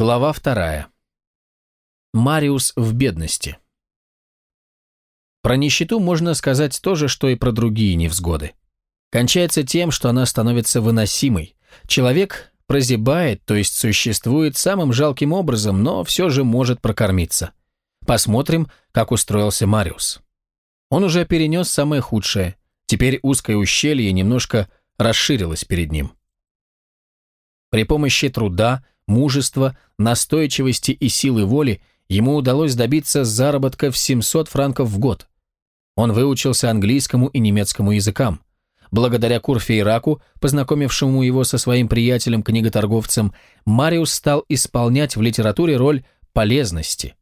Глава вторая. Мариус в бедности. Про нищету можно сказать то же, что и про другие невзгоды. Кончается тем, что она становится выносимой. Человек прозябает, то есть существует самым жалким образом, но все же может прокормиться. Посмотрим, как устроился Мариус. Он уже перенес самое худшее. Теперь узкое ущелье немножко расширилось перед ним. При помощи труда, мужества, настойчивости и силы воли ему удалось добиться заработка в 700 франков в год. Он выучился английскому и немецкому языкам. Благодаря Курфейраку, познакомившему его со своим приятелем-книготорговцем, Мариус стал исполнять в литературе роль полезности.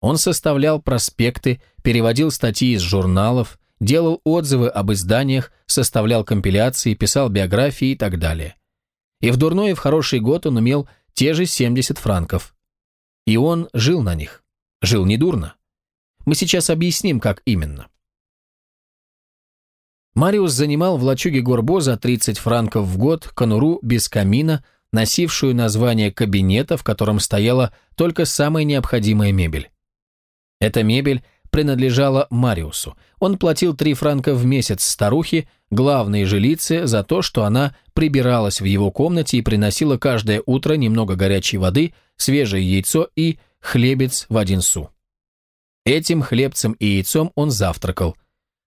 Он составлял проспекты, переводил статьи из журналов, делал отзывы об изданиях, составлял компиляции, писал биографии и так далее. И в дурной и в хороший год он умел те же 70 франков. И он жил на них. Жил недурно. Мы сейчас объясним, как именно. Мариус занимал в лачуге Горбо за 30 франков в год конуру без камина, носившую название кабинета, в котором стояла только самая необходимая мебель. Эта мебель принадлежала Мариусу. Он платил 3 франка в месяц старухе, главной жилице, за то, что она прибиралась в его комнате и приносила каждое утро немного горячей воды, свежее яйцо и хлебец в один су. Этим хлебцем и яйцом он завтракал.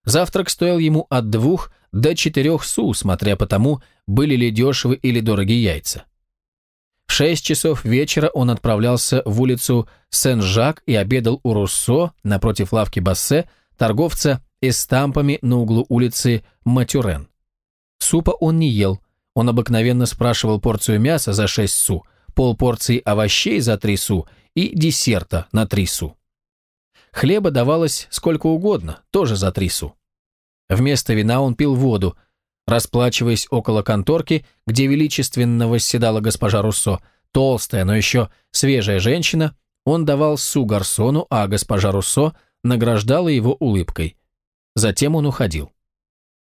Завтрак стоил ему от двух до четырех су, смотря по тому, были ли дешевы или дорогие яйца. В шесть часов вечера он отправлялся в улицу Сен-Жак и обедал у Руссо, напротив лавки Бассе, торговца эстампами на углу улицы Матюрен. Супа он не ел. Он обыкновенно спрашивал порцию мяса за шесть су, полпорции овощей за три су и десерта на три су. Хлеба давалось сколько угодно, тоже за три су. Вместо вина он пил воду, Расплачиваясь около конторки, где величественно восседала госпожа Руссо, толстая, но еще свежая женщина, он давал су гарсону, а госпожа Руссо награждала его улыбкой. Затем он уходил.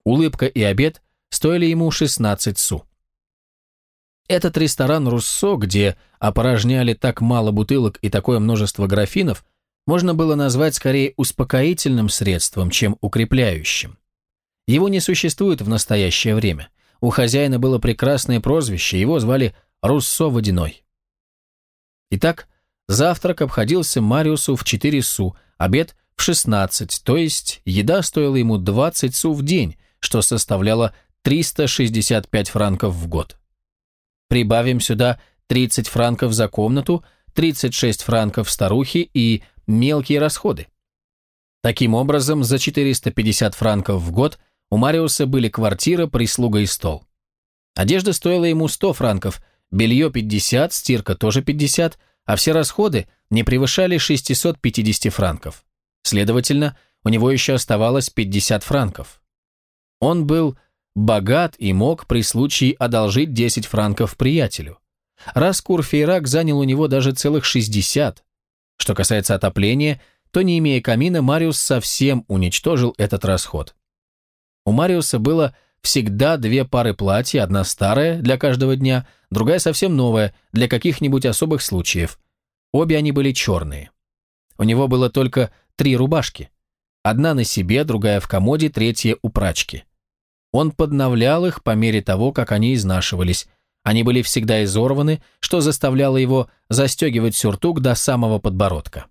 Улыбка и обед стоили ему 16 су. Этот ресторан Руссо, где опорожняли так мало бутылок и такое множество графинов, можно было назвать скорее успокоительным средством, чем укрепляющим. Его не существует в настоящее время. У хозяина было прекрасное прозвище, его звали Руссо Водяной. Итак, завтрак обходился Мариусу в 4 су, обед в 16, то есть еда стоила ему 20 су в день, что составляло 365 франков в год. Прибавим сюда 30 франков за комнату, 36 франков старухи и мелкие расходы. Таким образом, за 450 франков в год у Мариуса были квартира, прислуга и стол. Одежда стоила ему 100 франков, белье 50, стирка тоже 50, а все расходы не превышали 650 франков. Следовательно, у него еще оставалось 50 франков. Он был богат и мог при случае одолжить 10 франков приятелю. Раз Курфейрак занял у него даже целых 60. Что касается отопления, то не имея камина, Мариус совсем уничтожил этот расход. У Мариуса было всегда две пары платья, одна старая для каждого дня, другая совсем новая для каких-нибудь особых случаев. Обе они были черные. У него было только три рубашки. Одна на себе, другая в комоде, третья у прачки. Он подновлял их по мере того, как они изнашивались. Они были всегда изорваны, что заставляло его застегивать сюртук до самого подбородка.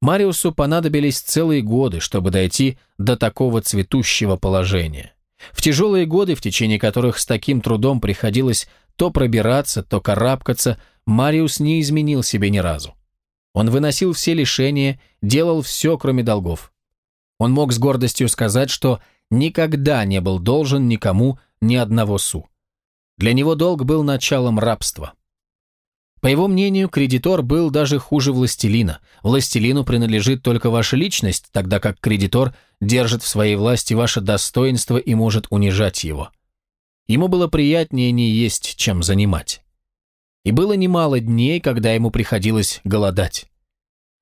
Мариусу понадобились целые годы, чтобы дойти до такого цветущего положения. В тяжелые годы, в течение которых с таким трудом приходилось то пробираться, то карабкаться, Мариус не изменил себе ни разу. Он выносил все лишения, делал все, кроме долгов. Он мог с гордостью сказать, что никогда не был должен никому ни одного су. Для него долг был началом рабства. По его мнению, кредитор был даже хуже властелина. Властелину принадлежит только ваша личность, тогда как кредитор держит в своей власти ваше достоинство и может унижать его. Ему было приятнее не есть, чем занимать. И было немало дней, когда ему приходилось голодать.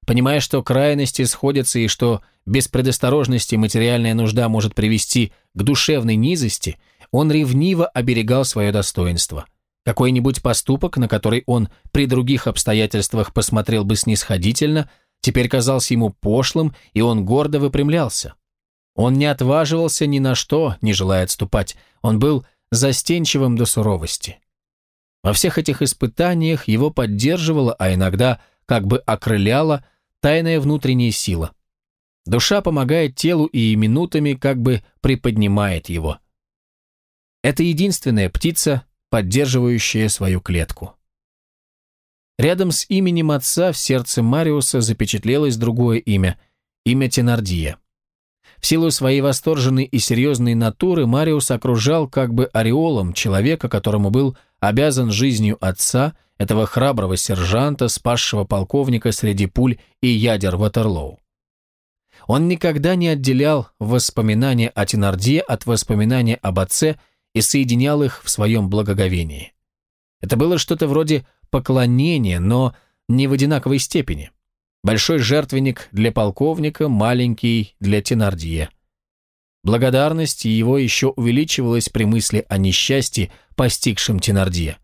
Понимая, что крайности сходятся и что без предосторожности материальная нужда может привести к душевной низости, он ревниво оберегал свое достоинство – Какой-нибудь поступок, на который он при других обстоятельствах посмотрел бы снисходительно, теперь казался ему пошлым, и он гордо выпрямлялся. Он не отваживался ни на что, не желая отступать. Он был застенчивым до суровости. Во всех этих испытаниях его поддерживала, а иногда как бы окрыляла, тайная внутренняя сила. Душа помогает телу и минутами как бы приподнимает его. Это единственная птица, поддерживающая свою клетку. Рядом с именем отца в сердце Мариуса запечатлелось другое имя – имя Тенардия. В силу своей восторженной и серьезной натуры Мариус окружал как бы ореолом человека, которому был обязан жизнью отца, этого храброго сержанта, спасшего полковника среди пуль и ядер Ватерлоу. Он никогда не отделял воспоминания о Тенардье от воспоминания об отце и соединял их в своем благоговении. Это было что-то вроде поклонения, но не в одинаковой степени. Большой жертвенник для полковника, маленький для Тенардье. Благодарность его еще увеличивалась при мысли о несчастье, постигшем Тенардье.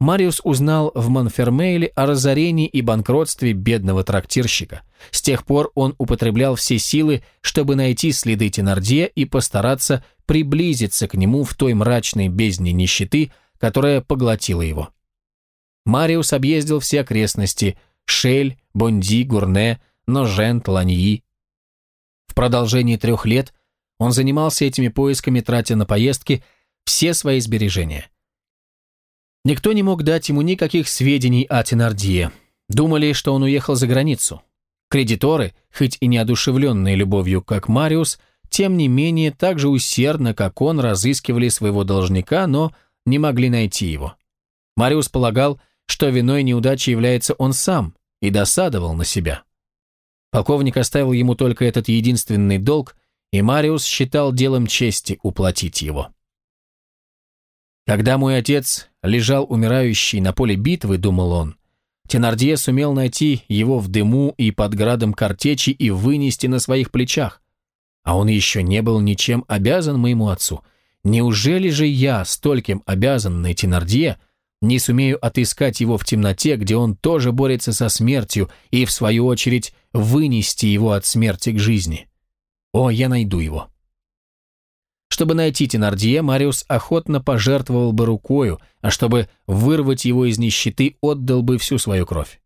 Мариус узнал в Монфермейле о разорении и банкротстве бедного трактирщика. С тех пор он употреблял все силы, чтобы найти следы Тенардье и постараться приблизиться к нему в той мрачной бездне нищеты, которая поглотила его. Мариус объездил все окрестности – Шель, Бонди, Гурне, Ножент, Ланьи. В продолжении трех лет он занимался этими поисками, тратя на поездки все свои сбережения – Никто не мог дать ему никаких сведений о Тенардье. Думали, что он уехал за границу. Кредиторы, хоть и неодушевленные любовью, как Мариус, тем не менее так же усердно, как он, разыскивали своего должника, но не могли найти его. Мариус полагал, что виной неудачи является он сам, и досадовал на себя. Полковник оставил ему только этот единственный долг, и Мариус считал делом чести уплатить его. Когда мой отец лежал умирающий на поле битвы, думал он, Тенардье сумел найти его в дыму и под градом картечи и вынести на своих плечах. А он еще не был ничем обязан моему отцу. Неужели же я, стольким обязанный Тенардье, не сумею отыскать его в темноте, где он тоже борется со смертью, и, в свою очередь, вынести его от смерти к жизни? О, я найду его. Чтобы найти Тенардье, Мариус охотно пожертвовал бы рукою, а чтобы вырвать его из нищеты, отдал бы всю свою кровь.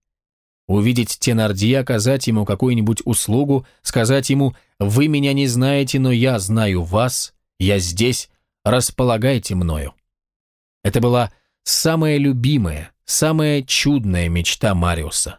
Увидеть Тенардье, оказать ему какую-нибудь услугу, сказать ему «Вы меня не знаете, но я знаю вас, я здесь, располагайте мною». Это была самая любимая, самая чудная мечта Мариуса.